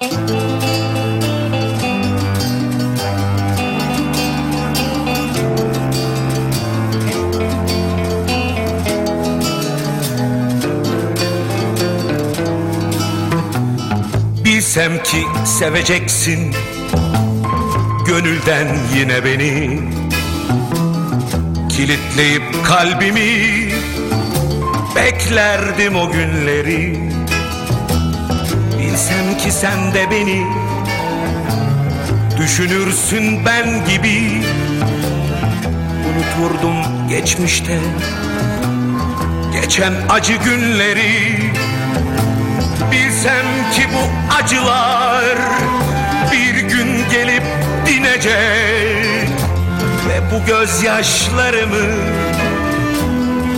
Bilsem ki seveceksin Gönülden yine beni. Kilitleyip kalbimi Beklerdim o günleri Bilsem ki sen de beni. Düşünürsün ben gibi. Unuturdum geçmişte. Geçen acı günleri. Bilsem ki bu acılar Bir gün gelip dinecek. Ve bu gözyaşlarımı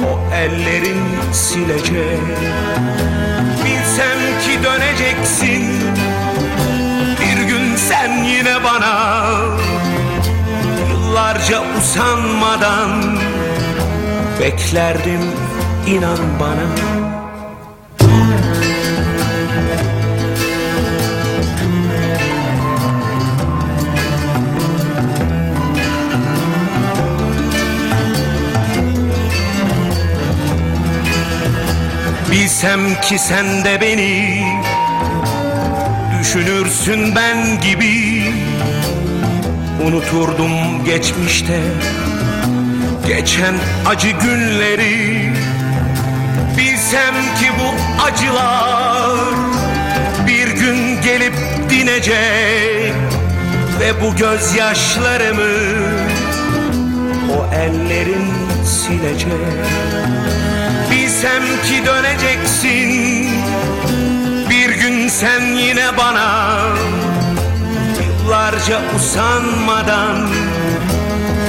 O ellerin silecek bana. Yıllarca usanmadan Beklerdim inan bana. Bilsem ki sen de beni Düşünürsün ben gibi. Unuturdum geçmişte Geçen acı günleri. Bilsem ki bu acılar Bir gün gelip dinecek Ve bu gözyaşlarımı O ellerin silecek. Bilsem ki döneceksin sen yine bana Yıllarca usanmadan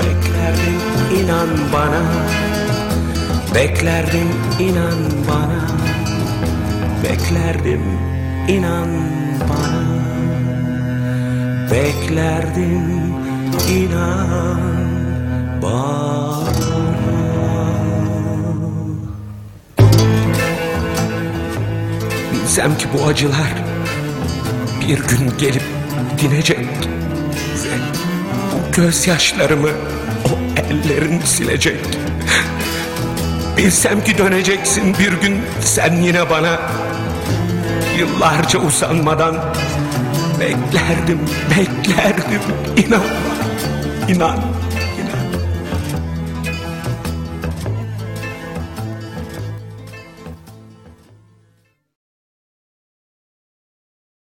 Beklerdim inan bana Beklerdim inan bana Beklerdim inan bana Beklerdim inan Bilsem ki bu acılar bir gün gelip dinecek ve bu gözyaşlarımı o ellerin silecek. Bilsem ki döneceksin bir gün sen yine bana yıllarca usanmadan beklerdim, beklerdim inan, inan.